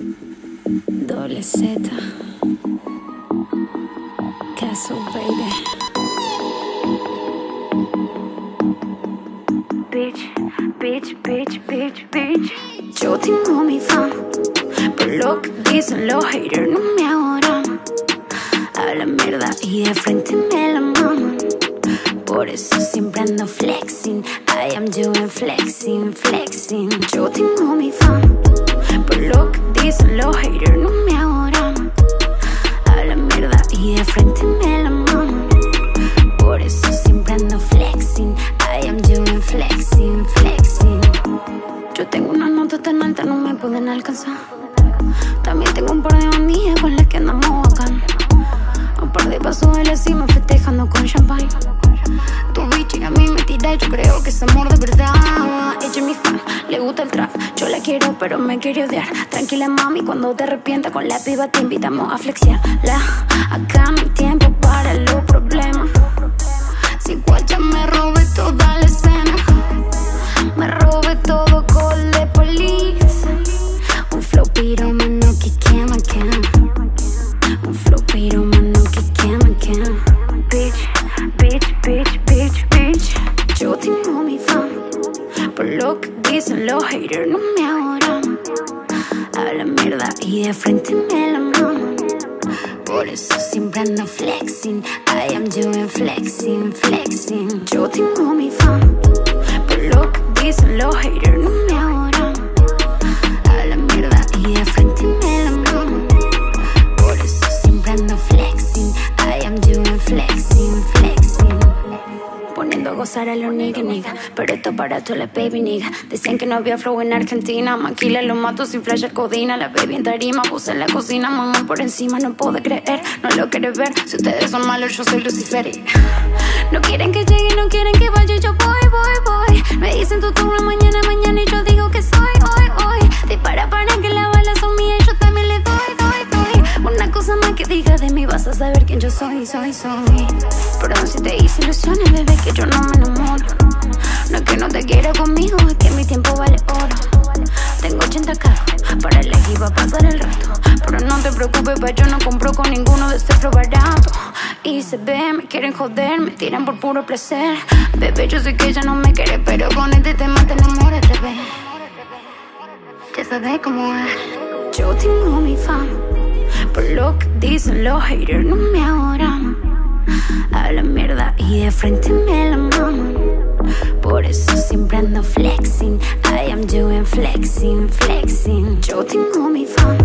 Doble Z. Castle, baby. Bitch, bitch, bitch, bitch, bitch. Yo tengo mi fama. Por lo que dicen los haters, no me hago drama. A la mierda y de frente me la maman. Por eso siempre ando I am doing flexing, flexing. Yo tengo mi fama. Por lo que dicen los haters, no me drama. A la mierda y de frente me la maman. Por eso siempre ando flexing. I am doing flexing, flexing. Yo tengo una nota tan alta, no me pueden alcanzar. También tengo un par de bandillas con las que andamos bacán. Un par de pasos de la cima festejando con champagne. Yo creo que es amor de verdad. Ella mi fan, le gusta el trap. Yo la quiero, pero me quiere odiar. Tranquila, mami, cuando te arrepientas con la piba te invitamos a flexiar. La, acá hay tiempo para los problemas. Si guacha me robe toda la escena, me robe todo con de police. Un flow piromano que quema, quema. Un flow piromano que quema, quema. Bitch, bitch, bitch, bitch, los haters, no me hago drama. A la mierda y de frente me la maman. Por eso siempre ando flexing. I am doing flexing, flexing. Yo tengo mi fama. Por lo que dicen los haters, Poniendo a gozar a los nigga nigga. Pero esto para las baby nigga. Decían que no había flow en Argentina. Maquila los mato sin flash codina. La baby en tarima, puse en la cocina Muy muy por encima, no puedo creer. No lo quieres ver, si ustedes son malos Yo soy Lucifer. No quieren que llegue, no quieren que vaya. Yo voy, voy, voy Una cosa más que diga de mí Vas a saber quién yo soy, soy, soy. Perdón si te hice ilusiones, bebé Que yo no me enamoro. No es que no te quiera conmigo Es que mi tiempo vale oro. Tengo 80 carros Para elegir va a pasar el rato. Pero no te preocupes, pa' yo no compro con ninguno de flow barato Y se ve, me quieren joder Me tiran por puro placer. Bebé, yo sé que ella no me quiere Pero con este tema te enamoras, bebé Ya sabes cómo es. Yo tengo mi fama Por lo que dicen los haters No me hago drama a la mierda y de frente me la maman. Por eso siempre ando flexing. I am doing flexing, flexing. Yo tengo mi fama.